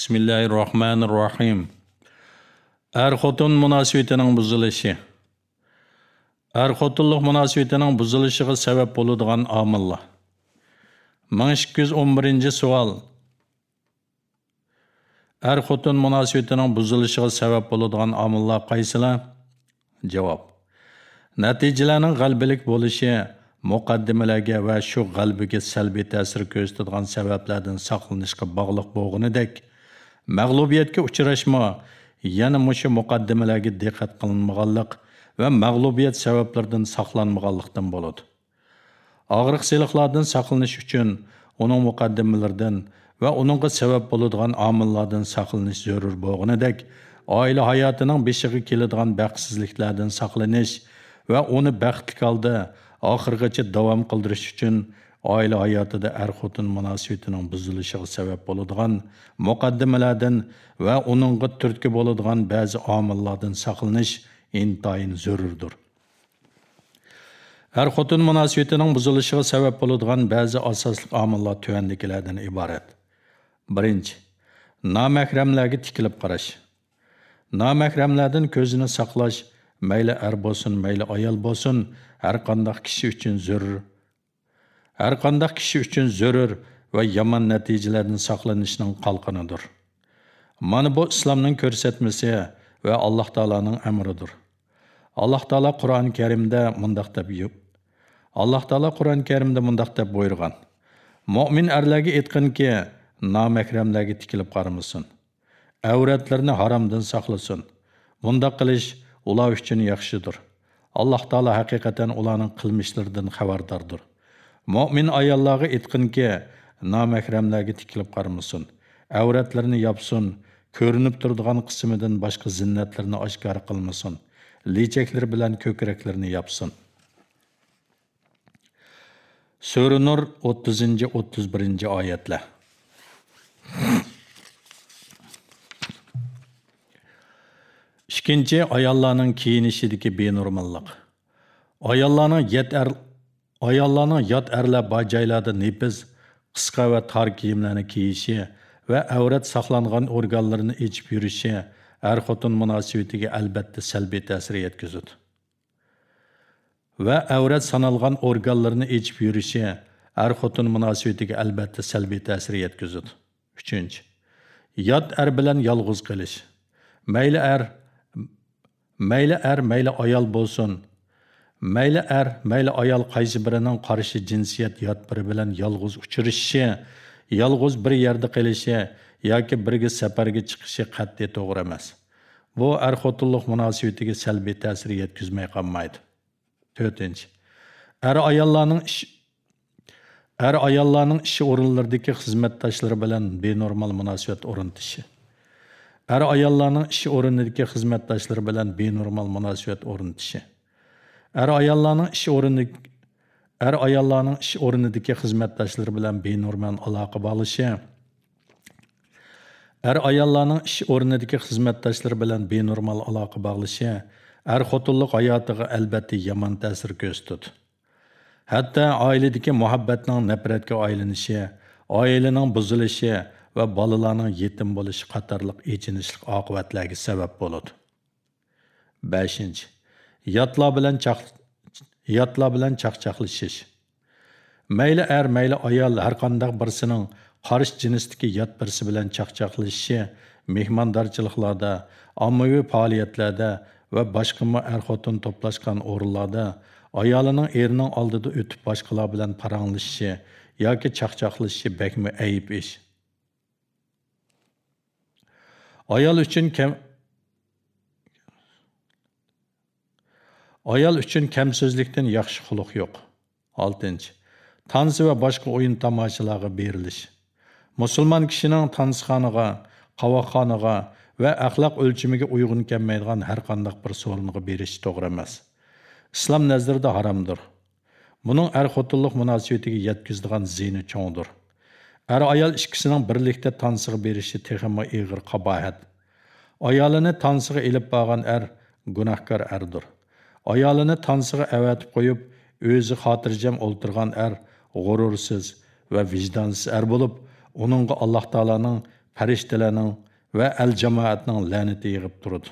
Bismillahirrahmanirrahim. Er-xotin munosabatining buzilishi. Er-xotinlik munosabatining buzilishiga sabab bo'ladigan omillar. 1211 savol. Er-xotin munosabatining buzilishiga sabab bo'ladigan omillar qaysilar? Javob. Natijalarning g'albilik bo'lishi muqaddimalarga va shu g'albiga salbiy ta'sir ko'rsatadigan sabablardan saqlanishga bog'liq bo'lganidek, mag'lubiyatga uchrashma yana mushu muqaddimalarga diqqat qilinmaganlik va mag'lubiyat sabablaridan saqlanmaganlikdan bo'ladi. Og'riq siliqlardan saqlanish uchun uning muqaddimalaridan va uningga sabab bo'ladigan omillardan saqlanish zarur bo'lganidek, oila hayotining beshig'i keladigan baxtsizliklardan saqlanish va uni baxtli holda oxirgacha davom qildirish uchun oila hayotida er xotin munosabatining buzilishiga sabab bo'ladigan muqaddimalardan va uningga turtki bo'ladigan ba'zi omillardan saqlanish intayin zarurdir. Er xotin munosabatining buzilishiga sabab bo'ladigan ba'zi asosli omillar tuandikilardan iborat. Birinchi nomahramlarga tikilib qarash. Nomahramlardan ko'zini saqlash mayli er bo'lsin mayli ayol bo'lsin har qanday kishi uchun zarur. Har qanday kishi uchun zarur va yomon natijalardan saqlanishning qalqinidir mana bu islomning ko'rsatmasi va alloh taoloning amridir. Alloh taolo qur'oni karimda еп. deb alloh Құран qur'oni karimda mundoq deb buyurgan. Mo'min erlarga aytqinki nomahramlarga tikilib қарымысын. Әуретлеріні haromdan saqlasin. Bundoq qilish ular uchun yaxshidir. Alloh taolo haqiqatan ularning qilmishlaridan xabardordir mo'min ayollarga aytqinki nomahramlarga tikilib qarmasin. avratlarini yapsin, ko'rinib turadigan qismidan boshqa zinnatlarni oshkor qilmasin lechaklar bilan ko'kraklarini yapsin. sura nur o'ttizinchi o'ttiz birinchi oyatlar ikkinchi ayollarning kiyinishidagi benormallik ayollarning yet ayollarning yot erlar bor joylarda nepiz qisqa va tor kiyimlarni kiyishi va avrat saqlangan organlarini ichib yurishi er xotin munosabatiga albatta salbiy ta'sir yetkazadi. Va avrat sanalgan organlarini ichib yurishi er xotin munosabatiga albatta salbiy ta'sir yetkazadi. Uchinchi yot er bilan yolg'iz qilish. Mayli er mayli er mayli ayol bo'lsin mayli er mayli ayol qaysi birining qarshi jinsiyat yot biri bilan yolg'iz uchrashishi yolg'iz bir yerda qilishi yoki birga safarga chiqishi qat'iy to'g'ri emas. Bu er xotinlik munosabatiga salbiy ta'sir yetkazmay qolmaydi. To'rtinchi. Er ayollarning ish er ayollarning ish o'rinlaridagi xizmatdoshlari bilan benormal munosabat o'rnatishi. Er ayollarning ish o'rnidagi xizmatdoshlari bilan benormal munosabat o'rnatishi. Әр аялларның іш орыны әр аялларның іш орынындагы хизмәттәшләре белән бенормал алақа балышы. Әр аялларның іш орынындагы хизмәттәшләре белән бенормал алақа баглышы әр хатынлык hayatыга әлбәттә яман тәсир күрсәтүд. Хәтта аиләдәге мөхәббәтнең нәфрәткә айланышы, аиләнең бузылышы ва балаларның yetim булышы катарлык эчинишлек акыбатларга сәбәп булады. 5 yotlar bilan yotlar bilan chaqchaqlashish mayli er mayli ayol har qanday birsining qarish jinsdagi yot birsi bilan chaqchaqlashishi mehmondorchiliklarda ommaviy faoliyatlarda va boshqa er xotin to'plashgan o'rinlarda ayolining erining oldida o'tib boshqalar bilan paranglashishi yoki chaqchaqlashishi bakmi ayib ish. Ayol uchun ayol uchun kamsizlikdan yaxshi xuluq yo'q. 6 tansi va boshqa o'yin tomoshalarga berilish. Musulmon kishining tansxonaga qavoqxonaga va axloq o'lchimiga uyg'un kelmaydigan har qanday bir so'ringa berish to'g'ri emas. Islom nazarida haromdir buning er xotinlik munosabatiga yetkazadigan ziyni cho'ngdir. Er ayol ikkisining birlikda tansiga berishi texmi ig'ir qabohat. Ayolini tansiga ilib borgan er gunohkor erdir. Ayolini tansiga avatib qo'yib o'zi xotirjam o'ltirgan er g'urursiz va vijdonsiz er bo'lib uningga alloh taoloning farishtalarning va al jamoatning la'nati yig'ib turdi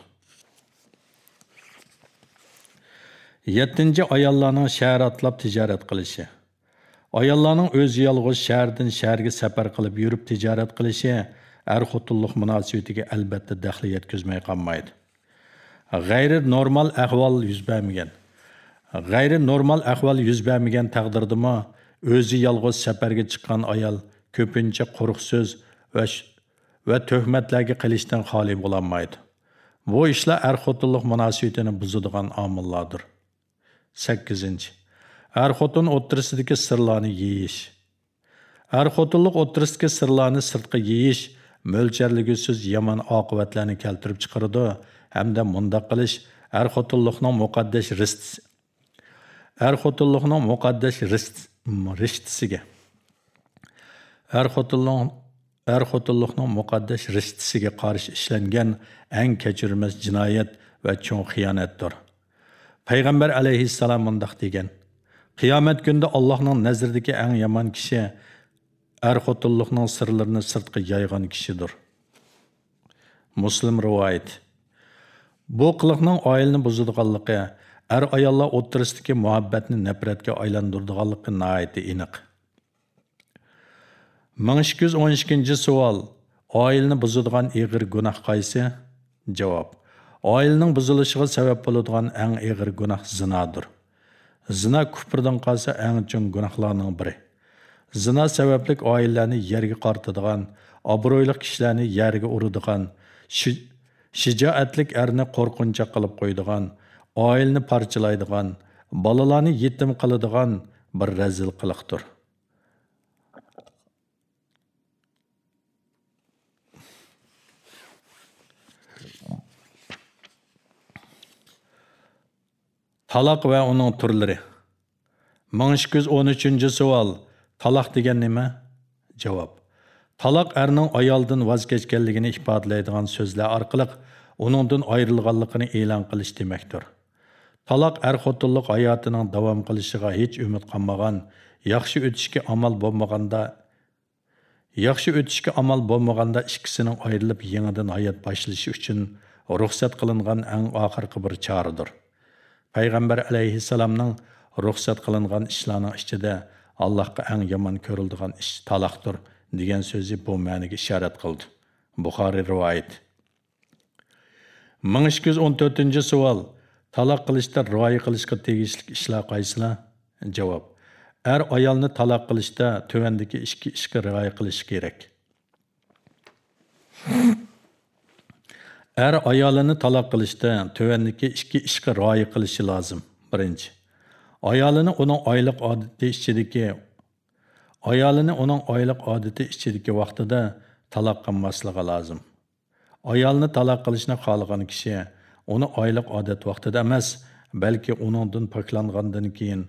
yettinchi ayollarning shahar atlab tijorat qilishi ayollarning o'zi yolg'iz shahardan shaharga safar qilib yurib tijorat qilishi er xotinlik munosabatiga albatta daxli yetkazmay qolmaydi g'ayri normal ahvol yuz bermagan g'ayri normal ahvol yuz bermagan taqdirdami o'zi yolg'iz safarga chiqqan ayol ko'pincha quruq so'z va va tuhmatlarga qilishdan xoli bo'lolmaydi bu ishlar er xotinlik munosabatini buzadigan omillardir. Sakkizinchi. Er xotin o'ttirisidagi sirlarni yeyish. Er xotinlik o'ttirisidagi sirlarni sirtqa yeyish mo'ljarligisiz yomon oqibatlarni keltirib chiqaradi. Hamda mundoq qilish er xotinlikning muqaddas rist er xotinlikning muqaddas rist rishtisiga. Er xotinlik er xotinlikning muqaddas rishtisiga qarshi ishlangan eng kechirmas jinoyat va cho'ng xiyonatdir payg'ambar alayhissalom mundoq degan qiyomat kunida allohning nazridagi eng yomon kishi er xotinlikning sirlarini sirtqa yaygan kishidir. Muslim rivoyat. Bu qiliqning oilani buzadiganligi er ayollar o'ttirisidagi muhabbatni nafratga aylantiradiganligi nihoyatda aniq. Ming ikki yuz o'n ikkinchi savol. Oilani buzadigan ig'ir gunoh qaysi? Javob. Oilaning buzilishiga sabab bo'ladigan eng ig'ir gunoh zinodir. Zino kufrdan qolsa eng chong gunohlarning biri. Zina sababli oilalarni yerga qartadigan obro'li kishilarni yerga uradigan shijoatlik erni qo'rqinchoq qilib qo'ydigan oilani parchalaydigan bolalarni yetim qiladigan bir razil qiliqdir Talaq va uning turlari. 1213 savol. Talaq degan nima? Javob. Talaq ərinin ayoldan voz kechganligini ifodalaydigan arqılıq orqali uningdan ayrilganligini e'lon qilish demakdir. Talaq er xotinlik hayotining davom qilishiga hech umid qolmagan, yaxshi o'tishga amal bo'lmaganda yaxşı o'tishga amal bo'lmaganda ikkisining ayrılıb yenidən hayot boshlashi üçün ruxsat qilingan ən axırqı bir choradir. Peyğəmbər alayhissalomning ruxsat qilingan işlərinin içində Allahqa ən yaman ko'rildigan iş talaqdır. Degan so'zi bu ma'niga ishorat qildi. Buxoriy rivoyat. Ming ikki yuz o'n to'rtinchi savol. Taloq qilishda rioya qilishga tegishli ishlar qaysilar javob. Er ayolni taloq qilishda tuvandagi ikki ishga rioya qilish kerak. Er ayolini taloq qilishda tövəndəki ikki ishga rioya qilishi lozim. Birinchi, ayolini uning oylik odati ichidagi ayolini uning oylik odati ichidagi vaqtida taloq qilmasligi lozim. Ayolni taloq qilishni xohlagan kishi uni oylik odat vaqtida emas, balki uningdan poklangandan keyin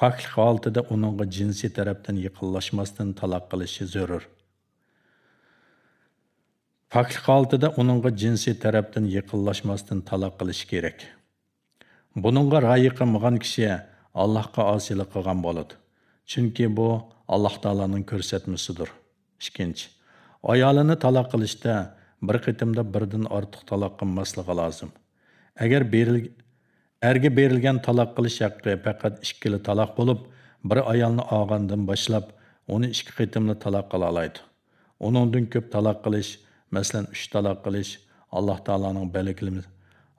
poklik holatida uningga jinsiy tarafdan yaqinlashmasdan taloq qilishi zarur. poklik holatida uningga jinsiy tarafdan yaqinlashmasdan taloq qilish kerak. Buningga rioya qilmagan kishi Allohga osiylik qilgan bo'ladi. Chunki bu Alloh taoloning ko'rsatmasidir. Ikkinchi, ayolini taloq qilishda bir qitimda birdan ortiq taloq qilmasligi lozim. Agar beril erga berilgan taloq qilish haqqi faqat ikkili taloq bo'lib, bir ayolni olgandan boshlab uni ikki qitimli taloq qila oladi. Uningdan ko'p taloq qilish masalan uch taloq qilish alloh taoloning belgilimi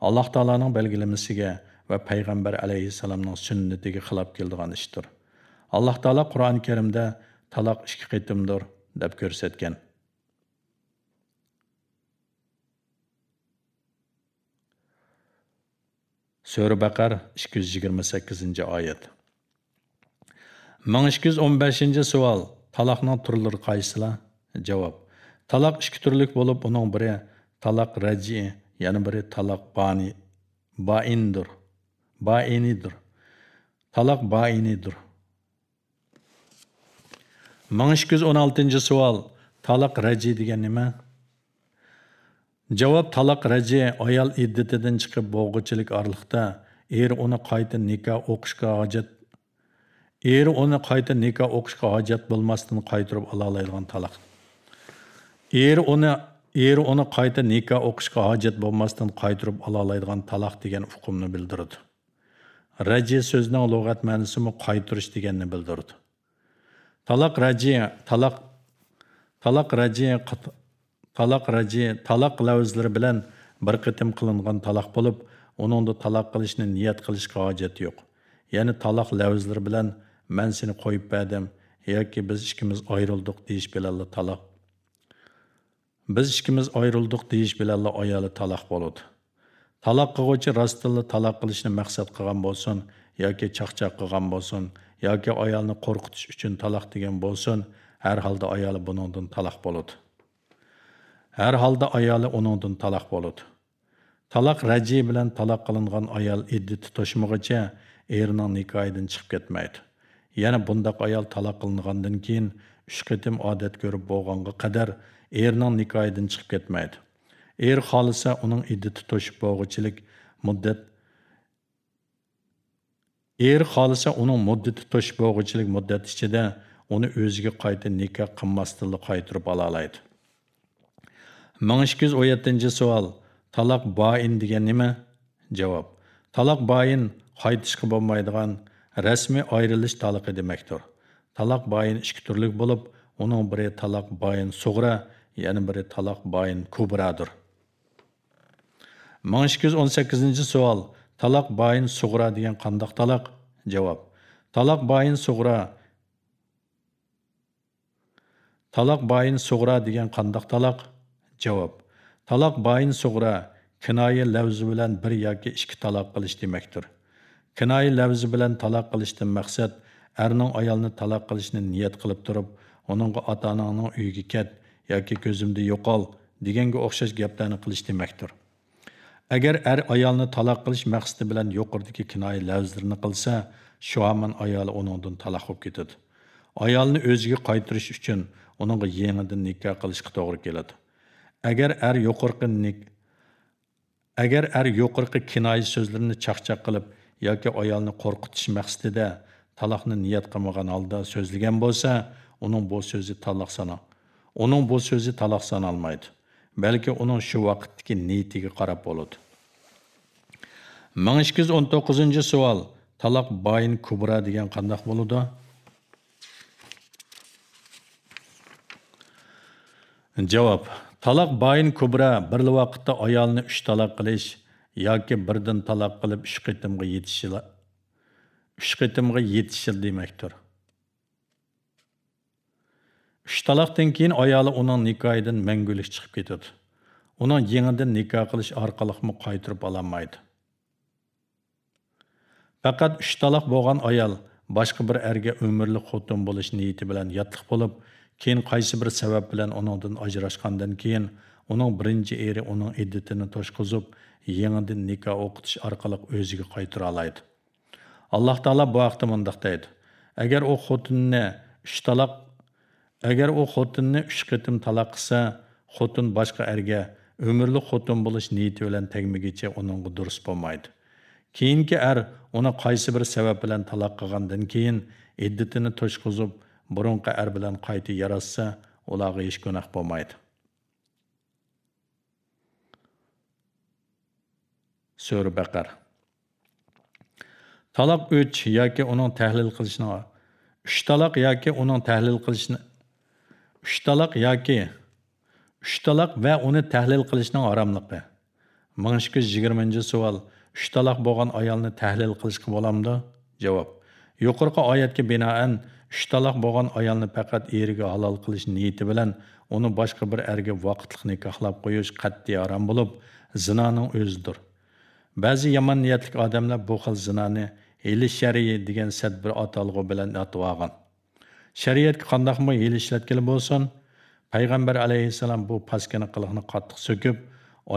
alloh taoloning belgilamasiga va payg'ambar alayhissalomning sunnatiga xilof keladigan ishdir alloh taolo qur'oni karimda taloq ikki qitimdir deb ko'rsatgan Sura Baqar 228 oyat. 1215 savol. Taloqning turlari qaysilar? Javob. Talaq ikki turlik bo'lib, uning biri talaq raji, yana biri talaq bani, baindir. Bainidir. Talaq bainidir. 1216 savol. Talaq raji degan nima? Javob talaq raji ayol iddatidan chiqib bo'g'ichilik orliqda er uni qayta nikoh o'qishga hojat eri uni qayta nikoh o'qishga hojat bo'lmasdan qaytarib ola oladigan taloq eri uni eri uni qayta nikoh o'qishga hojat bo'lmasdan qaytirib ola oladigan taloq degan uqumni bildirdi raji so'zining lug'at ma'nosimi qaytirish deganni bildirdi talaq raji talaq talaq raji talaq raji talaq lavzlari bilan bir qitim qilingan talaq bo'lib uningda talaq qilishni niyat qilishga hojat yo'q. Ya'ni talaq lavzlari bilan man seni qo'yib berdim yoki biz ikkimiz ayrildik deyish bilan talaq. Biz ikkimiz ayrildik deyish bilan ayoli talaq bo'ladi. Talaq qilg'uvchi rostilla talaq qilishni maqsad qilgan bo'lsin yoki chaqchaq qilgan bo'lsin yoki ayolni qo'rqitish uchun taloq degan bo'lsin har holda ayoli buningdan taloq bo'ladi. Har holda ayoli uningdan taloq bo'ladi. Taloq raji bilan taloq qilingan ayol iddati toshmog'icha erining nikoyidan chiqib ketmaydi. Yana bundaq ayol taloq qilingandan keyin uch qitim odat ko'rib bo'lganga qadar erining nikoyidan chiqib ketmaydi. Er xohlasa uning iddati to'shib bo'g'ichilik muddat er xohlasa uning muddati to'shbog'ichilik muddati ichida uni o'ziga qayta nikoh qilmasdanli qaytirib ola oladi ming ikki yuz o'n yettinchi savol. Taloq boin degan nima? Javob. Taloq boin qaytishga bo'lmaydigan rasmiy ayrilish taloqi demakdir. Taloq boin ikki turli bo'lib uning biri taloq boin sug'ra yana biri taloq boyin kubradir. Ming ikki yuz o'n sakkizinchi savol. Taloq boyin suğra degan qandoq taloq javob. Taloq boyin suğra. taloq boyin suğra degan qandoq taloq javob. Taloq boyin suğra kinoya lavzi bilan bir yoki ikki taloq qilish demakdir. Kinoya lavzi bilan taloq qilishdan maqsad erning ayolni taloq qilishni niyat qilib turib uningga ota onangning uyiga ket yoki ko'zimda yo'qol deganga o'xshash gaplarni qilish demakdir. Agar er ayolni taloq qilish maqsadi bilan yuqoridagi kinoya lavzlarini qilsa shu hamon ayoli uningdan taloq bo'lib ketadi ayolni o'ziga qaytarish uchun uningga yangidan nikoh qilishga to'g'ri keladi agar er yuqorqi agar er yuqorqi kinoya so'zlarini chaqchaq qilib yoki ayolni qo'rqitish maqsadida taloqni niyat qilmagan holda so'zlagan bo'lsa uning bu so'zi taloq sanab Onun bu sözü talaq sanalmaydı. Balki uning shu vaqtdagi niyatiga qarab bo'ladi. 1219 savol. taloq bayin kubra degan qandoq bo'ladi? Javob: taloq bayin kubra bir vaqtda ayolni 3 taloq qilish yoki birdan taloq qilib 3 qitimga yetishi 3 qitimga yetishi demakdir. Uch taloqdan keyin ayoli uning nikohidan mangulik chiqib ketadi. Uning yangidan nikoh qilish orqaliqmi qaytirib ololmaydi faqat uch taloq bo'lgan ayol boshqa bir erga umrlik xotin bo'lish niyati bilan yotliq bo'lib keyin qaysi bir sabab bilan uningdan ajrashgandan keyin uning birinchi eri uning iddatini to'shqizib yangidan nikoh o'qitish orqali o'ziga qaytara oladi alloh taolo bu haqda mundoq deydi. Agar u xotinni uch taloq agar u xotinni uch qitim talaq qilsa xotin boshqa erga umrli xotin bo'lish niyati bilan tegmagicha uningga durust bo'lmaydi. Keyingi er uni qaysi bir sabab bilan talaq qilgandan keyin iddatini to'shqizib burunqi er bilan qayta yaratsa ularga hech gunoh bo'lmaydi. Sura baqar talaq uch yoki uning tahlil qilishini uch taloq yoki uning tahlil qilishini uch taloq yoki uch taloq va uni tahlil qilishning haromligi ming ikki yuz yigirmanchi savol uch taloq bo'lgan ayolni tahlil qilishga bo'lamdi javob yuqorqi oyatga binoan uch taloq bo'lgan ayolni faqat eriga halol qilish niyati bilan uni boshqa bir erga vaqtliq nikohlab qo'yish qat'iy harom bo'lib zinoning o'zidir. Ba'zi yomon niyatli odamlar bu xil zinoni eli shariy degan sadbir atalg'u bilan atvogan olgan. Shariatga qandaqmi yil ishlatgili bo'lsin payg'ambar alayhissalom bu pastgina qiliqni qattiq so'kib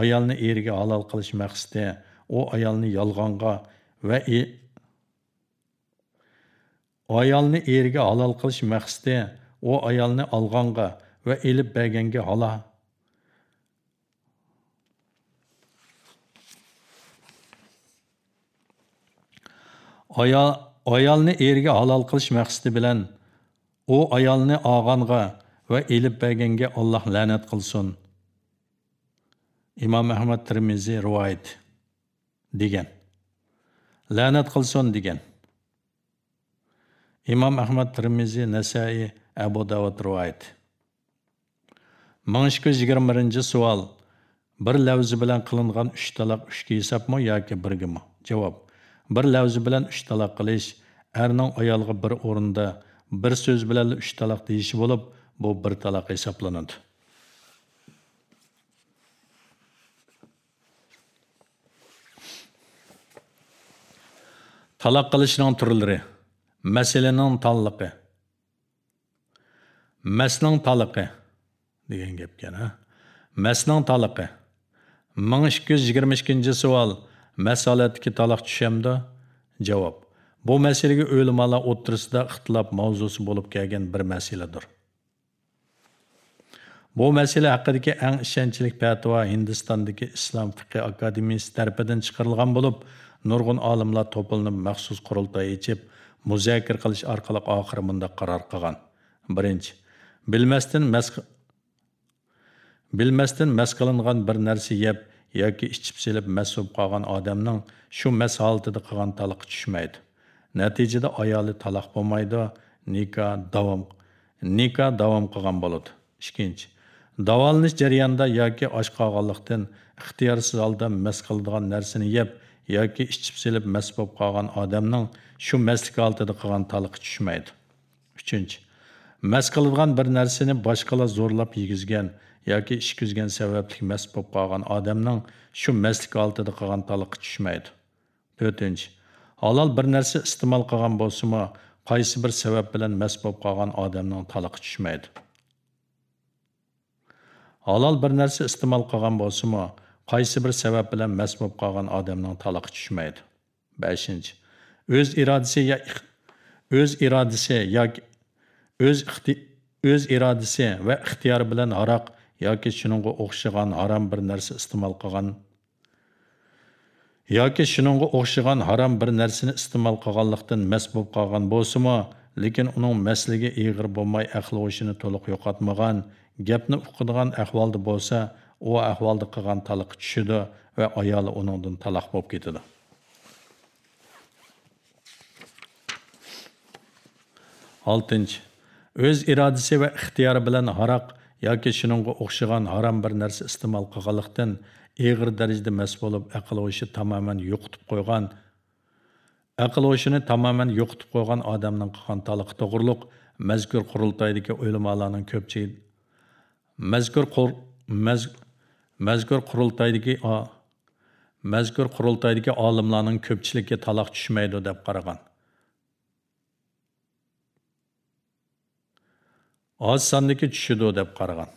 ayolni eriga halol qilish maqsadi u ayolni yolg'onga va e ayolni eriga halol qilish maqsadi u ayolni olg'onga va elib berganga halol. Ayol ayolni eriga halol qilish maqsadi bilan u ayolni og'onga va elib berganga alloh la'nat qilsin. Imom ahmad termiziy rivoyat degan. La'nat qilsin degan. Imom ahmad termiziy nasaiy abu davud rivoyat. Ming ikki yuz yigirma birinchi savol. Bir lavzi bilan qilingan uch taloq uchga hisobmi yoki birgimi? Javob. Bir lavzi bilan uch taloq qilish erning ayolga bir o'rinda bir so'z bilan uch taloq deyishi bo'lib bu bir taloq hisoblanadi. Taloq qilishning turlari. Masalaning tanliqi. Masning taliqi. Degan gap ekan masning taliqi. Ming ikki yuz yigirma ikkinchi savol. Masolatdagi taloq tushamdi javob. Bu masalaga o'limalar o'ttirisida ixtilof mavzusi bo'lib kelgan bir masaladir bu masala haqidagi eng ishonchli fatvo hindistondagi islom fiqi akademiyasi tarafidan chiqarilgan bo'lib nurg'un olimlar to'planib maxsus qurultoy ichib muzokara qilish orqali oxiri bunday qaror qilgan. Birinchi bilmasdan mas bilmasdan mas qilingan bir narsa yeb yoki ichib selib mas qolgan odamning shu mas holatida qilgan taliq tushmaydi. Natijada ayoli taloq bo'lmaydi. Nikoh davom nikoh davom qilgan bo'ladi. Ikkinchi davolanish jarayonida yoki och qolganlikdan ixtiyorsiz holda mas qiladigan narsani yeb yoki ichib silib mas bo'lib qolgan odamning shu maslik holatida qilgan taloqi tushmaydi. Uchinchi. Mas qiladigan bir narsani boshqalar zo'rlab yegizgan yoki ishkizgan sababli mast bo'lib qolgan odamning shu mastlik oldida qilgan taloqi tushmaydi. To'rtinchi. Halol bir narsa iste'mol qilgan bo'lsimi qaysi bir sabab bilan mast bo'lib qolgan odamning taliqi tushmaydi? Halol bir narsa iste'mol qilgan bo'lsimi qaysi bir sabab bilan mast bo'lib qolgan odamning taliqi tushmaydi? Beshinchi o'z irodasi ya o'z irodasi yoki o'z o'z irodasi va ixtiyori bilan aroq yoki shuningga o'xshagan harom bir narsa iste'mol qilgan yoki shuningga o'xshagan harom bir narsani iste'mol qilganlikdan mast bo'lib qolgan bo'lsimi lekin uning masligi ig'ir bo'lmay aqli o'shini to'liq yo'qotmagan gapni uqadigan ahvolda bo'lsa u ahvolda qilgan taloq tushidi va ayoli uningdan taloq bo'lib ketadi. Oltinchi o'z irodasi va ixtiyori bilan haroq yoki shuningga o'xshagan harom bir narsa iste'mol qilganlikdan ئېغىر دەرىجىدە مەس بولۇپ ئەقىل ئوشى تامامەن يوقىتىپ قويغان ئەقىل ئوشىنى تامامەن يوقىتىپ قويغان ئادەمنىڭ قىلغان تالىقى to'g'riliq مەزكۇر قۇرۇلتايدىكى o'limalarning كۆپچىلىك مەزكۇر مەز مەزكۇر قۇرۇلتايدىكى qurultoydagi mazkur qurultoydagi olimlarning ko'pchiligi taloq tushmaydi deb qaragan. Oz sondagi tushidi deb qaragan.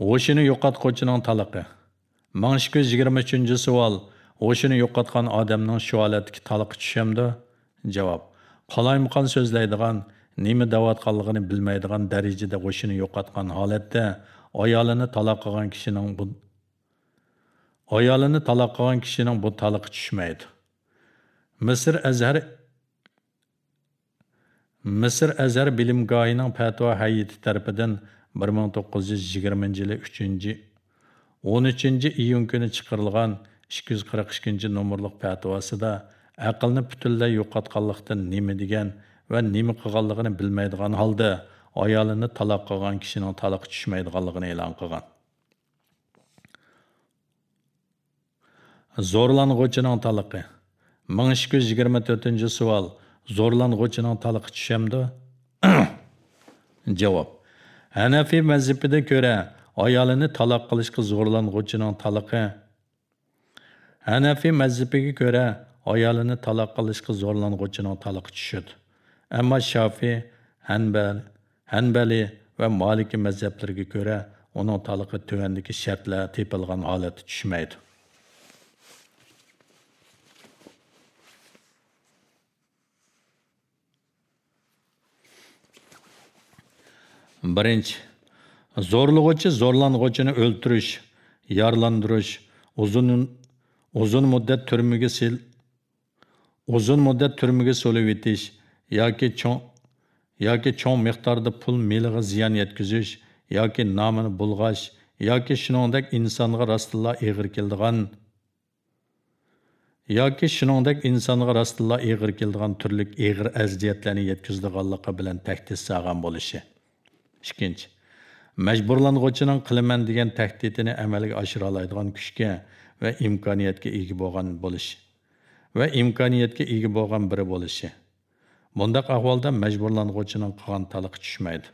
O'shini yo'qotquvchining taliqi. ming ikki yuz yigirma uchinchi savol o'shini yo'qotgan odamning shu holatdagi talaqi tushamdi? Javob. Qalaymaqon so'zlaydigan nima davatqanligini bilmaydigan darajada o'shini yo'qotgan holatda ayolini taloq qilgan kishining bu ayolini taloq qilgan kishining bu taliqi tushmaydi. Misr azhar Misr Azhar bilimgoyining fatvo hayiti tarafidan бір мың тоғыз жүз жиырманчы жылы күні чыгарылган эки жүз кырк пәтуасыда ақылны бүтүнлөй неме деген ва неме кылганлыгын билмейдиган аялыны талақ кылган кішінің талакы түшмөйдиганлыгын эълан кылган Зорлан талакы миң эки жүз жыйырма төртүнчү суал зорлангучунун талакы Hənəfi məzhibidə görə ayalını talaq qilishqa zorlanğuchining talaqi Hənəfi məzhibiga görə ayalını talaq qilishqa zorlanğuchining talaqi tushadi. Amma Şafi, Hənbəl, Hənbəli və Maliki məzhəblərinə görə onun talaqi tövəndəki şərtlər tepilgan halətə düşməydi. Birinchi zo'rlig'uchi zo'rlang'uvchini o'ltirish yarlandirish uzun uzun muddat turmaga sil uzun muddat turmaga solib etish yoki cho'ng yoki cho'ng miqdorda pul meliga ziyon yetkazish yoki nomini bulg'ash yoki shuningdek insonga rostilla ig'ir keldigan yoki shuningdek insonga rostilla ig'ir keldigan turli ig'ir aziyatlarni yetkazdiganligi bilan tahdid solgan bo'lishi ikkinchi majburlang'uvchining qilaman degan tahdidini amalga oshira oladigan kuchga va imkoniyatga ega bo'lgan bo'lishi va imkoniyatga ega bo'lgan biri bo'lishi. Bundaq ahvolda majburlang'uvchining qilgan taliqi tushmaydi.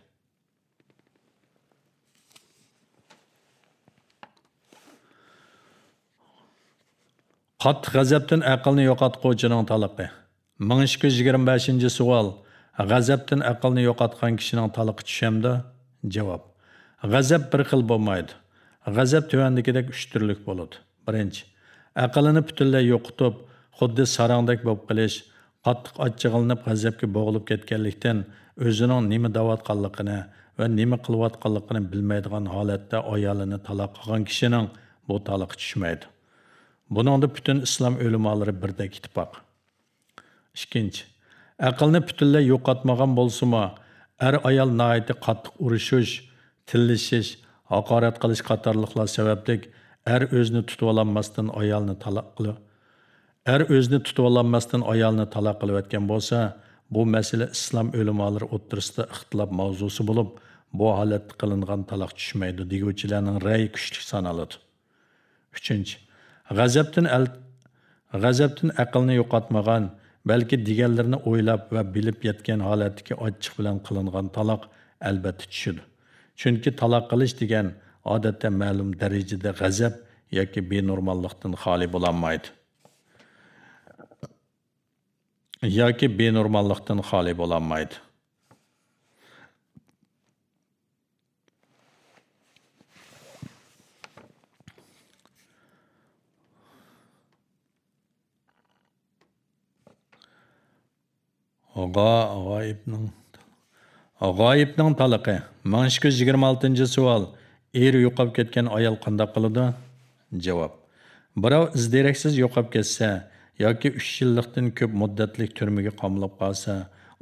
Qattiq g'azabdan aqlni yo'qotquvchining taliqi. Ming ikki yuz yigirma beshinchi savol g'azabdan aqlni yo'qotgan kishining taliqi tushamda? Javob. G'azab bir xil bo'lmaydi. G'azab tuvandagidek uch turlik bo'ladi. Birinchi aqlini butunlay yo'qotib xuddi sarangdek bo'lib qilish qattiq achchig'ilinib g'azabga bo'g'ilib ketganlikdan o'zining nima davotganligini va nima qilayotganligini bilmaydigan holatda ayolini taloq qilgan kishining bu taliqi tushmaydi. Buningda butun islom o'limolari birdek ittifoq. Ikkinchi aqlni butunlay yo'qotmagan bo'lsimi? Er ayol nihoyatda qattiq urishish tillishish, haqorat qilish qatorliqlar sababli er o'zini tutib ololmasdan ayolni taloq qilib er o'zini tutib ololmasdan ayolni taloq qilayotgan bo'lsa bu masala islom o'limolari o'ttirisida ixtilof mavzusi bo'lib bu holatda qilingan taloq tushmaydi deguvchilarning rayi kuchli sanaladi. Uchinchi g'azabdan g'azabdan aqlni yo'qotmagan balki deganlarini o'ylab va bilib yetgan holatdagi ochiq bilan qilingan taloq albatta tushidi chunki taloq qilish degan odatda ma'lum darajada g'azab yoki benormallikdan xoli bo'lolmaydi yoki benormallikdan xoli bo'lolmaydi g'oyibning g'oyibning taliqi ming ikki yuz yigirma oltinchi savol eri yo'qolib ketgan ayol qanday qiladi javob birov izderaksiz yo'qolib ketsa yoki uch yillikdan ko'p muddatlik turmaga qamlab qolsa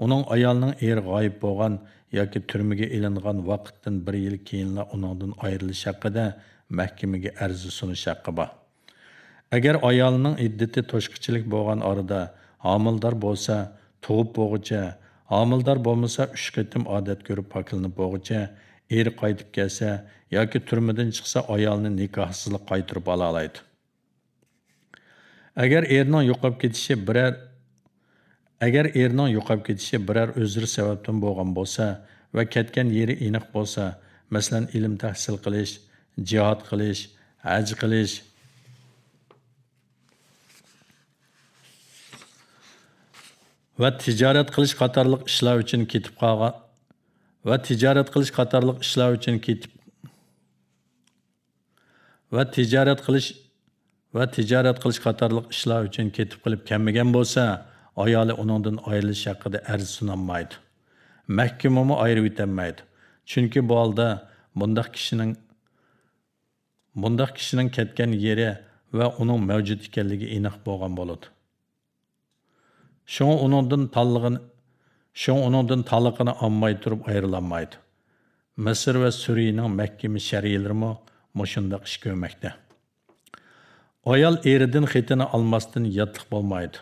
uning ayolning er g'oyib bo'lgan yoki turmaga ilingan vaqtdan bir yil keyinla uningdan ayrilish haqida mahkamaga arzi sunish haqqi bor agar ayolning iddati to'shqichilik bo'lgan orada homildor bo'lsa tug'ib bo'g'icha. Homildor bo'lmasa uch qitim odat ko'rib poklanib bo'g'icha. Er qaytib kelsa yoki turmadan chiqsa ayolni nikohsizlik qaytirib ola oladi. Agar erning yo'qolib ketishi biror agar erning yo'qolib ketishi biror o'zir sababdan bo'lgan bo'lsa va ketgan yeri aniq bo'lsa masalan ilm tahsil qilish jihod qilish haj qilish va tijorat qilish qatorliq ishlar uchun ketib qolgan va tijorat qilish qatorliq ishlar uchun ketib va tijorat qilish va tijorat qilish qatorliq ishlar uchun ketib qilib kelmagan bo'lsa ayoli uningdan ayrilish haqida arz sunolmaydi mahkumumi ayirib o'tolmaydi chunki bu holda bundoq kishining bundoq kishining ketgan yeri va uning mavjud ekanligi aniq bo'lgan bo'ladi. Шуң уныңдан таллыгын Шуң уныңдан таллыгыны алмай турып айрыланмайды. Misr va Suriyaning mahkama shariyalarimi mushundaq ish ko'rmoqda. Ayol eridan xetini olmasdan yotliq bo'lmaydi.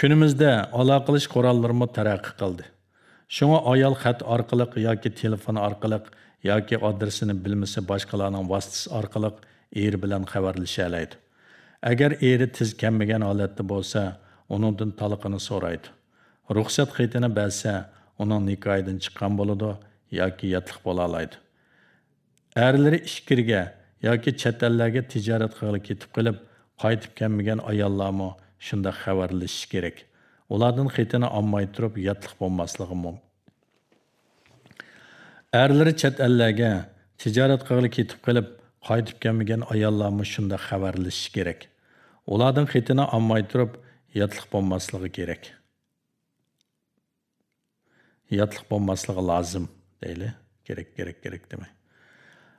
Kunimizda aloqalish qurollarimi taraqqiy qildi. Shunga ayol xat orqali yoki telefon orqali yoki adresini bilmasa boshqalarning vositasi orqali er bilan xabarlasha oladi. Agar eri tiz kelmagan holatda bo'lsa uningdan taliqini so'raydi. Ruxsat xetini bersa uning nikoyidan chiqqan bo'ladi yoki yotliq bo'la oladi. Erlari ishkirga yoki chet ellarga tijorat qilib ketib qilib qaytib kelmagan ayollarmi shunda xabarlashish kerak. Ulardan xetini olmay turib yotliq bo'lmasligi mumkin erlari chet ellarga tijorat qilib ketib qilib qaytib kelmagan ayollarmi shunda xabarlashish kerak. Ulardan xitini ommay turib yotliq bo'lmasligi kerak yotliq bo'lmasligi lozim deyli. Kerak kerak kerak demay.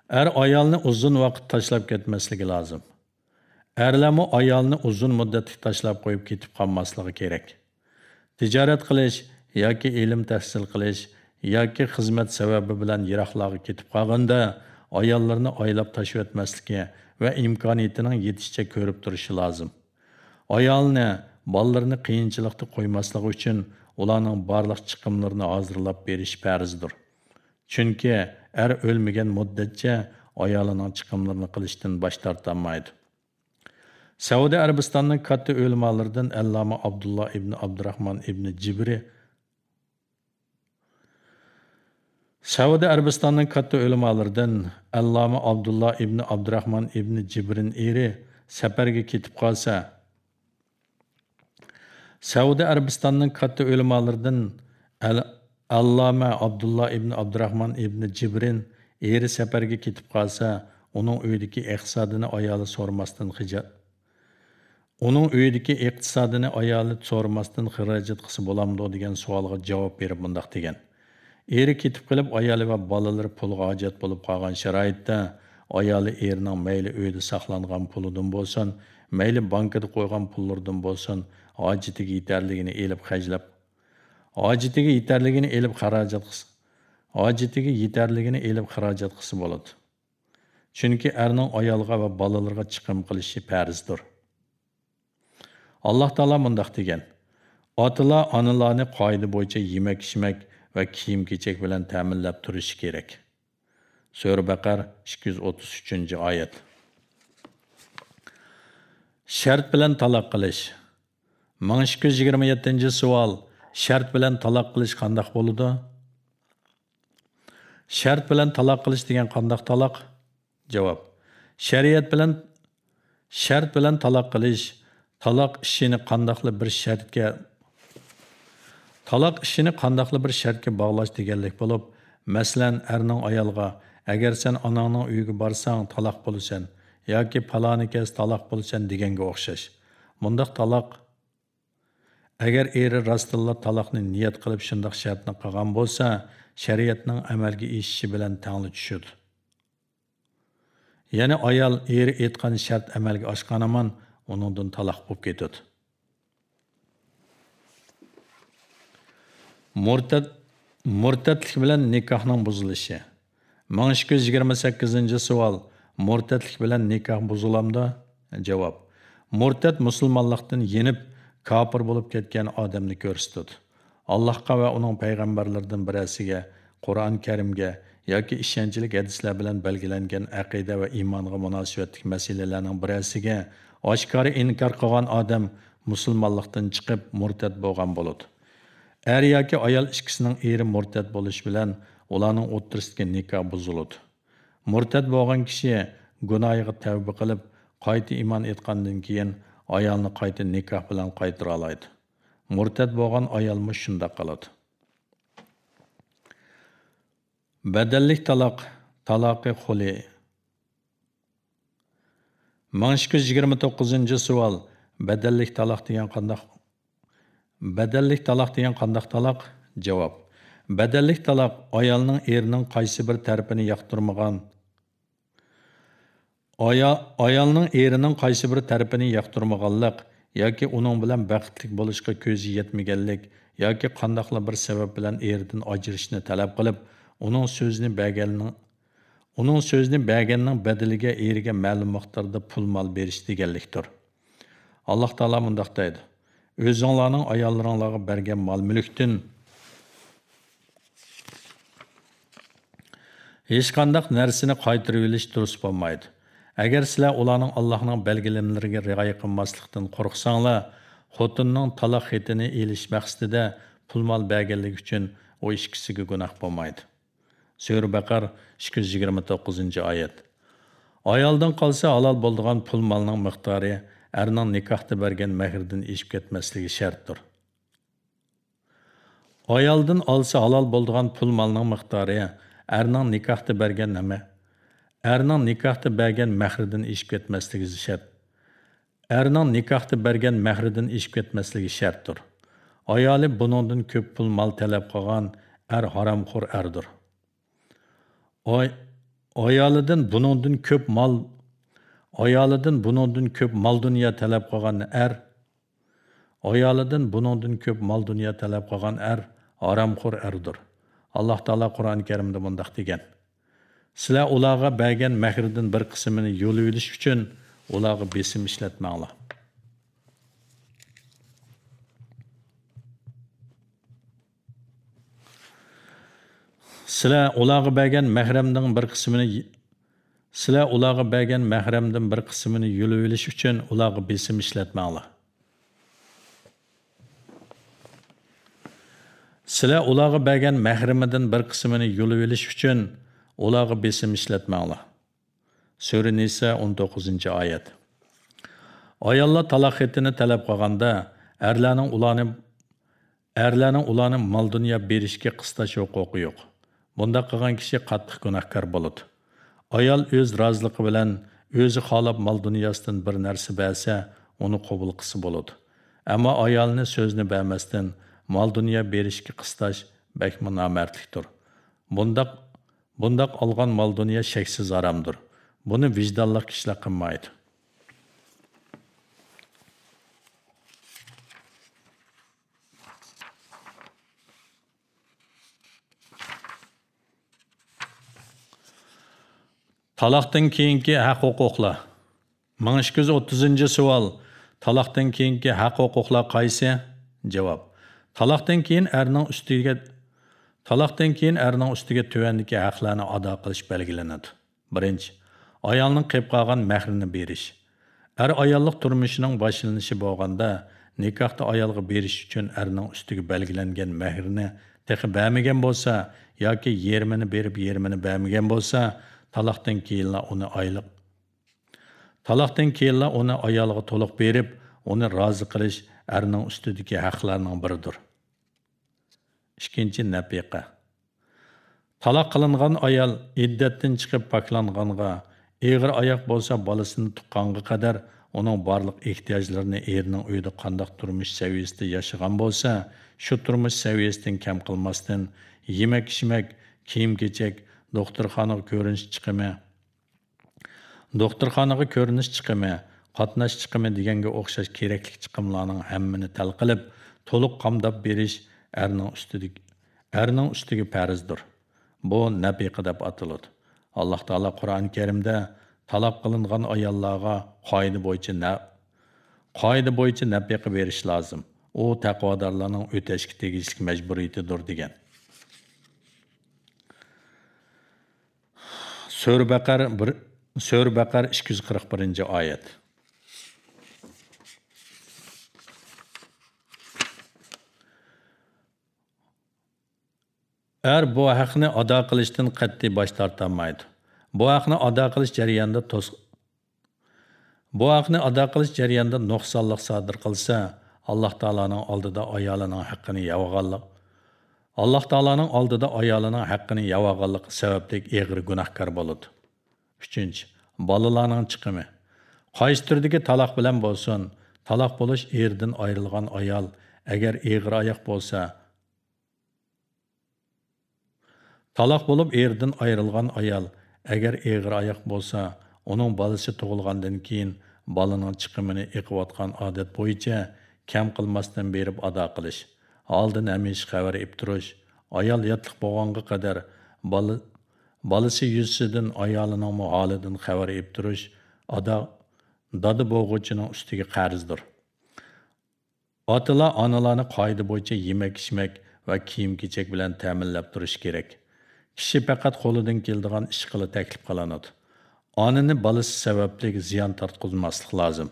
Er ayolni uzun vaqt tashlab ketmasligi lozim erlarmi ayolni uzun muddatga tashlab qo'yib ketib qolmasligi kerak. Tijorat qilish yoki ilm tahsil qilish yoki xizmat sababi bilan yiroqlarga ketib qolganda ayollarni oylab tashlab va imkoniyatining yetishicha ko'rib turishi lozim. Ayolni bolalarni qiyinchilikda qo'ymasligi uchun ularning barliq chiqimlarini hozirlab berish farzdir chunki er o'lmagan muddatcha ayolining chiqimlarini qilishdan bosh tortolmaydi. Saudiya arabistonining katta o'limlaridan alloma abdulloh ibn abdurahmon ibn jibri saudiya arabistonining katta ulamolaridan alloma abdulloh ibn abdurahmon ibn jibrin eri safarga ketib qolsa saudiya arabistonining katta ulamolaridan alloma abdulloh ibn abdurahmon ibn jibrin eri safarga ketib qolsa uning uyidagi iqtisodini ayoli so'ramasdan hijab uning uyidagi iqtisodini ayoli so'ramasdan xarajat qilsa bo'lamdi degan savolga javob berib bundoq degan. Eri ketib qilib ayoli va bolalari pulga hojat bo'lib qolgan sharoitda ayoli erining mayli uyda saqlangan pulidan bo'lsin mayli bankada qo'ygan pullardan bo'lsin hojatiga yetarligini elib hajlab hojatiga yetarligini elib xarajat qilsa hojatiga yetarligini elib xarajat qilsa bo'ladi. Chunki erning ayolga va bolalarga chiqim qilishi farzdir. Alloh taolo mundoq degan. Otalar onalarni qoida bo'yicha yemak ichmak va kiyim kechak bilan ta'minlab turishi kerak. Sura baqar 233 oyat. Shart bilan taloq qilish. 1227 savol shart bilan taloq qilish qandoq bo'ladi shart bilan taloq qilish degan qandoq taloq javob. Shariat bilan shart bilan taloq qilish. Taloq ishini qandoqli bir shartga taloq ishini qandoqli bir shartga bog'lash deganlik bo'lib masalan erning ayolga agar sen onangning uyiga borsang taloq bo'lasan yoki paloni kes taloq bo'lasan deganga o'xshash. Bundoq taloq agar eri rostilla taloqni niyat qilib shundoq shartni qilgan bo'lsa shariatning amalga eshishi bilan tangli tushadi yana ayol eri aytgan shart amalga oshqanaman uningdan taloq bo'lib ketadi. Murtad murtadlik bilan nikohning buzilishi. ming ikki yuz yigirma sakkizinchi savol. Murtadlik bilan nikoh buzilamda? Javob. Murtad musulmonlikdan yenib kofir bo'lib ketgan odamni ko'rsatadi allohga va uning payg'ambarlaridan birasiga qur'oni karimga yoki ishonchlik hadislar bilan belgilangan aqida va iymonga munosabatlik masalalarning birasiga oshkora inkor qilgan odam musulmonlikdan chiqib murtad bo'lgan bo'ladi. Er yoki ayol ikkisining eri murtad bo'lishi bilan ularning o'ttirisiga nikoh buziladi murtad bo'lgan kishi gunohiga tavba qilib qayta iymon etgandan keyin ayolni qayta nikoh bilan qaytara oladi murtad bo'lgan ayolmi shunda qoladi. badallik taloq taloqi xuli ming ikki yuz yigirma to'qqizinchi savol badallik taloq degan qanday badallik taloq degan qandoq taloq javob. Badallik taloq ayolning erining qaysi bir tarafini yoqtirmagan? Ayolning erining qaysi bir tarafini yoqtirmaganlik yoki uning bilan baxtli bo'lishga ko'zi yetmaganlik yoki qandoqla bir sabab bilan eridan ajrashishni talab qilib uning so'zini berganning uning so'zini berganning badaliga eriga ma'lum miqdorda pul mol berish deganlikdir. Alloh taolo mundoq deydi. O'zinglarning ayollaringlarga bergan mol mulkdan hech qandaq narsani qaytarib olish durust bo'lmaydi agar sizlar ularning allohning belgilamlariga rioya qilmaslikdan qo'rqsanglar xotinning taloq xetini elish maqsadida pul mol berganligi uchun u ikkisiga gunoh bo'lmaydi sura baqar ikki yuz yigirma to'qqizinchi oyat. Ayoldan qolsa halol bo'ldigan pul molning miqdori erning nikohda bergan mahrdan eshib ketmasligi shartdir ayoldan olsa halol bo'ldigan pul molning miqdori erning nikohda bergan nima erning nikohda bergan mahridan eshib ketmasligi shart erning nikohda bergan mahridan eshib ketmasligi shartdir ayoli buningdan ko'p pul mol talab qilgan er haromxo'r erdir. Oy ayolidan buningdan ko'p mol ayolidan buningdan ko'p mol dunyo talab qilgan er. Ayolidan buningdan ko'p mol dunyo talab qilgan er haromxo'r erdir. Alloh taolo qur'oni karimda bundoq degan. Sizlar ularga bergan mahrdan bir qismini yo'l yo'lish uchun ularga besim ishlatmanglar. Sizlar ularga bergan mahramning bir qismini sizlar олағы бәген мәхрәмдің бір қысымыны елі өліш uchun олағы бесім ishlatmanglar. Sizlar олағы бәген мәхрәмдің бір қысымыны елі өліш uchun олағы бесім ishlatmanglar. Сөрі Ниса 19 oyat. Ayollar taloq xetini talab qilganda erlarning ularni erlarning ularni mol dunyo berishga qistash huquqi yo'q. Bunda qilgan kishi qattiq gunohkor bo'ladi. Ayol o'z roziligi bilan o'zi xohlab mol dunyosidan bir narsa bersa uni qabul qısı bo'ladi. Ammo ayolni so'zni bermasdan mol dunyo berişki qıstaş bakmi nomardlikdir bundaq bundaq olgan mol dunyo shaksiz aramdır. buni vicdanlıq kishilar qilmaydi. Taloqdan keyingi haq huquqlar. 1230 savol. Taloqdan keyingi haq huquqlar qaysi? Javob. Taloqdan keyin erning ustiga Taloqdan keyin erning ustiga tuvandagi haqlarni ado qilish belgilanadi. Birinchi, ayolning qilib qolgan mahrini berish. Er ayollik turmushining boshlanishi bo'lganda nikohda ayolga berish uchun erning ustiga belgilangan mahrini texi bermagan bo'lsa yoki yermini berib yermini bermagan bo'lsa, talaqdan keyinla uni oyliq talaqdan keyinla uni ayolga to'liq berib uni rozi qilish erning ustidagi haqlarning biridir. Ikkinchi nafiqa. Taloq qilingan ayol iddatdan chiqib poklanganga eg'ir oyoq bo'lsa bolasini tuqqanga qadar uning barliq ehtiyojlarini erining uyida qandoq turmush saviyasida yashagan bo'lsa shu turmush saviyasidan kam qilmasdan yemak ichmak kiyim kechak doktorxonaga ko'rinish chiqimi? Doktorxonaga ko'rinish chiqimi qatnash chiqimi deganga o'xshash kerakli chiqimlarning hammini tal qilib to'liq qamdab berish erning ustiga erning ustiga farzdir. Bu nabiqa deb ataladi alloh taolo qur'oni karimda talab qilingan ayollarga qoida bo'yicha na qoida bo'yicha nabiqa berish lozim. U taqvodorlarning o'tashga tegishli majburiyatidir degan. Sura Baqara 1 Sura Baqara 241-oyat. Er bu haqni ado qilishdan qat'iy bosh tortolmaydi. Bu haqni ado qilish jarayonida to's Bu haqni ado qilish jarayonida nuqsonlik sodir qilsa, Alloh taolaning oldida ayolining haqqini yavg'anlik alloh taoloning oldida ayolining haqqini yavag'anlik sababli eg'ir gunohkor bo'ladi. Uchinchi bolalarning chiqimi. Qaysi turdagi taloq bilan bo'lsin taloq bo'lish erdan ayrilgan ayol agar eg'ir oyoq bo'lsa taloq bo'lib erdan ayrilgan ayol agar eg'ir oyoq bo'lsa uning bolasi tug'ilgandan keyin bolaning chiqimini eqiyotgan odat bo'yicha kam qilmasdan berib ado qilish. Oldin hamisha xabar ib turish ayol yotliq bo'lganga qadar bola bolasi yuzsidan ayolining holidan xabar ib turish ado dada bo'g'uchining ustiga qarzdir. Otalar onalarni qoida bo'yicha yemak ichmak va kiyim kechak bilan ta'minlab turish kerak. Kishi faqat qo'lidan keladigan ish qila taklif qilinadi. Onani bolasi sababli ziyon tortqizmaslik lozim.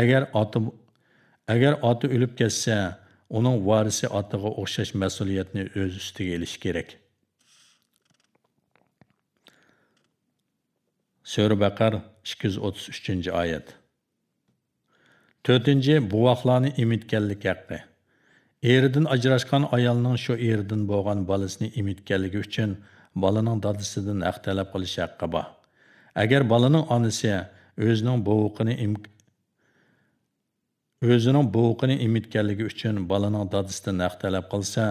Agar ota agar oti o'lib ketsa uning varisi otiga o'xshash mas'uliyatni o'z ustiga olishi kerak sura baqar 233 oyat 4. buvoqlarni imitganlik haqqi eridan ajrashgan ayolning shu eridan bo'lgan bolasini imitganligi uchun balaning dadasidan haq talab qilish haqqi bor agar balaning onasi o'zining buvuqini o'zining buvuqini emitganligi uchun balaning dadisidan naq talab qilsa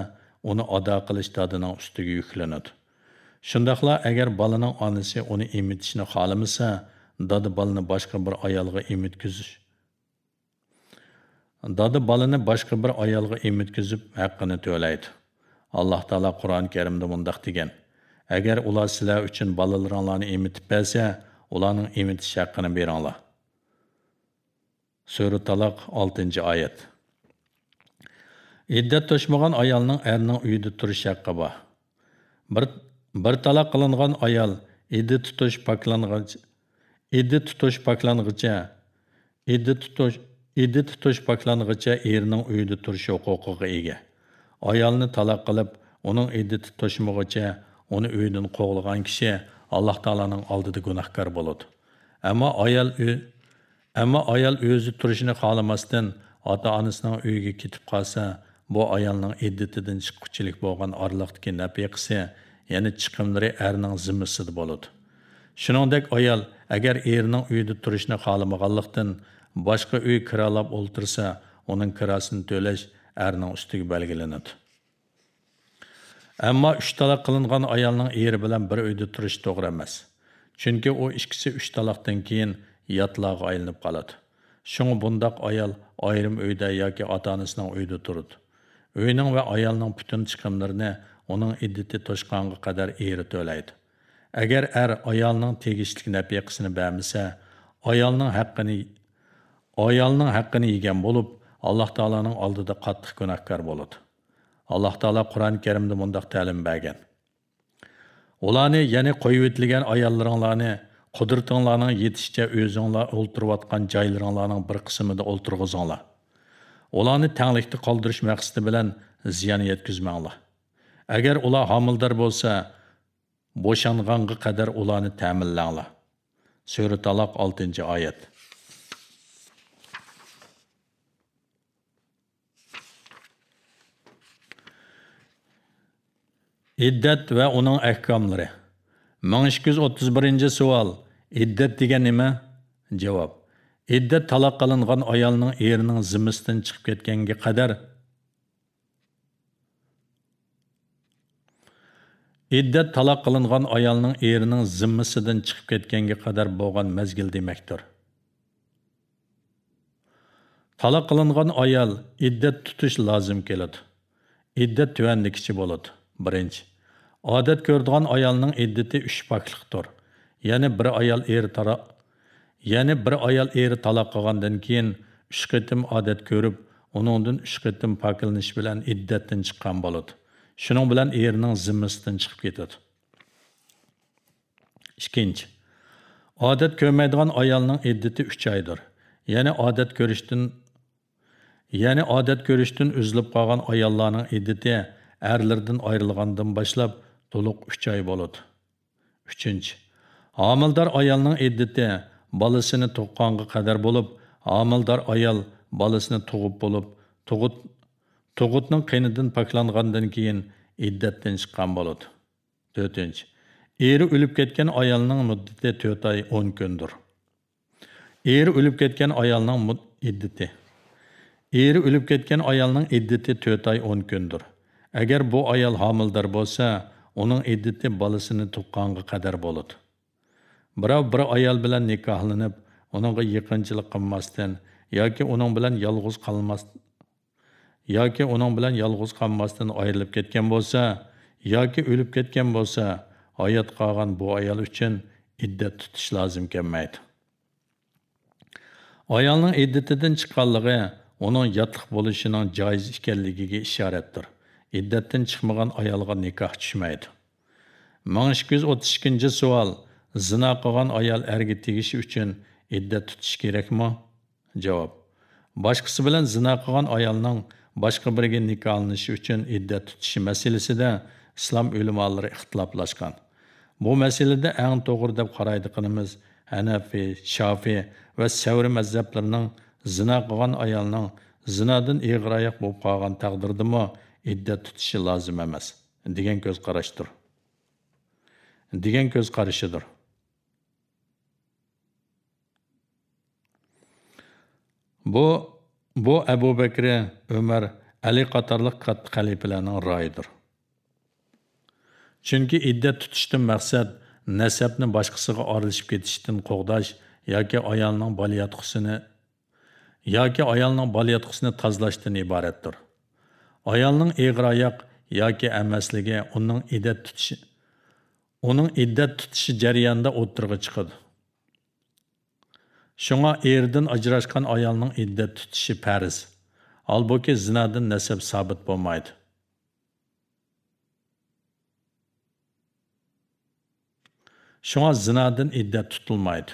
uni ado qilish dadining ustiga yuklanadi. Shundoqla agar balaning onasi uni emitishni xohlamasa dadi balani boshqa bir ayolga emitkizish. Dadi balani boshqa bir ayolga emitkizib haqqini to'laydi. Alloh taolo qur'oni karimda mundoq degan. Agar ular sizlar uchun bolalaringlarni emitib bersa ularning emitish haqqini beringlar. Sura талақ 6 oyat. Iddat to'shmagan ayolning erning uyida turish haqqi bor. Bir bir taloq qilingan ayol iddat tutish poklangancha iddat tutish poklang'icha iddat tutish iddi tutish poklang'icha erining uyida turish huquqiga ega. Ayolni taloq qilib uning iddati to'shmag'icha uni uydan qo'g'lagan kishi alloh taoloning oldida gunohkor bo'ladi. Ammo ayol uy ammo ayol o'zi turishini xohlamasdan ota onasining uyiga ketib bu ayolning iddatidan chiqquchilik bo'lgan orliqdagi nafiqasi ya'ni chiqimlari erning zimmasida bo'ladi shuningdek ayol agar erining uyida turishni xohlamaganlikdan boshqa uy kiralab o'ltirsa uning kirasini to'lash erning ustiga belgilanadi ammo uch taloq qilingan ayolning eri bilan bir uyda turish to'g'ri emas chunki u ikkisi uch taloqdan keyin yotlarga aylanib qoladi shunga bundoq ayol ayrim uyda yoki ota onasining uyida turadi uyning va ayolning butun chiqimlarini uning iddati to'shqonga qadar eri to'laydi agar er ayolning tegishli nafiqasini bermasa ayolning haqqini ayolning haqqini yegan bo'lib alloh taoloning oldida qattiq gunohkor bo'ladi alloh taolo qur'oni karimda mundoq ta'lim bergan ularni ya'ni qo'yib o'tilgan ayollaringlarni qudratinglarning yetishcha o'zinglar o'ltirayotgan joylaringlarning bir qismida o'ltirg'izinglar. Ularni tanglikda qoldirish maqsadi bilan ziyon yetkazmanglar. Agar ular homildor bo'lsa bo'shanganga qadar ularni ta'minlanglar. Sura taloq oltinchi oyat. Iddat va uning ahkomlari. 1231 savol. Iddat degan nima? Javob. Iddat taloq qilingan ayolning erining zimmasidan chiqib ketganga qadar. Iddat taloq qilingan ayolning erining zimmasidan chiqib ketganga qadar bo'lgan mazgil demakdir. Taloq qilingan ayol iddat tutish lozim keladi. Iddat tuvandikichi bo'ladi. Birinchi odat ko'rdigan ayolning iddati uch pokliqdir ya'ni bir ayol eri tara ya'ni bir ayol eri taloq qilgandan keyin uch qitim odat ko'rib uningdan uch qitim poklanish bilan iddatdan chiqqan bo'ladi shuning bilan erining zimmasidan chiqib ketadi ikkinchi odat ko'rmaydigan ayolning iddati uch oydir ya'ni odat ko'rishdan ya'ni odat ko'rishdan uzilib qolgan ayollarning iddati erlardan ayrilgandan boshlab to'liq uch oy bo'ladi uchinchi Amildar ayolning iddati bolasini tuqqanga qadar bo'lib amildar ayol bolasini tug'ib bo'lib tug'ut tug'utning qinidan poklangandan keyin iddatdan chiqqan bo'ladi 4. eri o'lib ketgan ayolning muddati 4 oy 10 kundir eri o'lib ketgan ayolning iddati eri o'lib ketgan ayolning iddati 4 oy 10 kundir agar bu ayol homildor bo'lsa uning iddati bolasini tuqqanga qadar bo'ladi birov bir ayol bilan nikohlanib uningga yaqinchilik qilmasdan yoki uning bilan yolg'iz qolmas yoki uning bilan yolg'iz qolmasdan ayrilib ketgan bo'lsa yoki o'lib ketgan bo'lsa hayot qolgan bu ayol uchun iddat tutish lozim kelmaydi. Ayolning iddatidan chiqqanligi uning yotliq bo'lishining joiz ekanligiga ishoratdir. Iddatdan chiqmagan ayolga nikoh tushmaydi. Ming ikki yuz o'ttiz ikkinchi savol zina qilgan ayol erga tegishi uchun iddat tutish kerakmi? Javob. Boshqasi bilan zina qilgan ayolning boshqa biriga nikohlanishi uchun iddat tutishi masalasida islom ulamolari ixtiloflashgan bu masalada eng to'g'ri deb qaraydiganimiz hanafiy shofiy va savri mazhablarining zina qilgan ayolning zinadan ig'ir bo'lib qolgan taqdirdami iddat tutishi lozim emas degan ko'z qarashdir. Degan ko'z qarashidir. Bu bu abu bakri umar ali qatorliq katta xalifalarning royidir. Chunki iddat tutishdan maqsad nasabni boshqasiga orilishib ketishdan qo'g'dash yoki ayolning bolayotqusini yoki ayolning bolayotqusini tozalashdan iboratdir. Ayolning eg'ir oyoq yoki emasligi uning iddat tutishi uning iddat tutishi jarayonida o'ttirg'i chiqadi. Shunga erdan ajrashgan ayolning iddat tutishi farz holbuki zinodan nasab sabit bo'lmaydi shunga zinodan iddat tutilmaydi